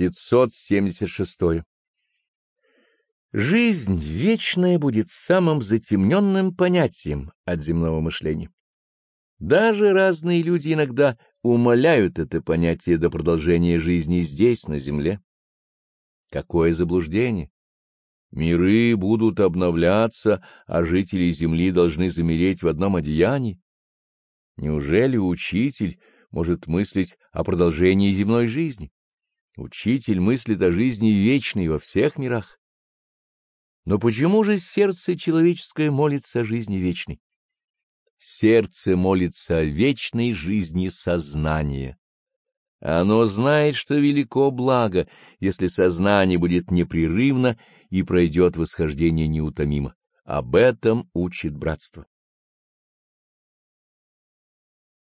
576. Жизнь вечная будет самым затемненным понятием от земного мышления. Даже разные люди иногда умаляют это понятие до продолжения жизни здесь, на земле. Какое заблуждение! Миры будут обновляться, а жители земли должны замереть в одном одеянии. Неужели учитель может мыслить о продолжении земной жизни? Учитель мыслит о жизни вечной во всех мирах. Но почему же сердце человеческое молится о жизни вечной? Сердце молится о вечной жизни сознания. Оно знает, что велико благо, если сознание будет непрерывно и пройдет восхождение неутомимо. Об этом учит братство.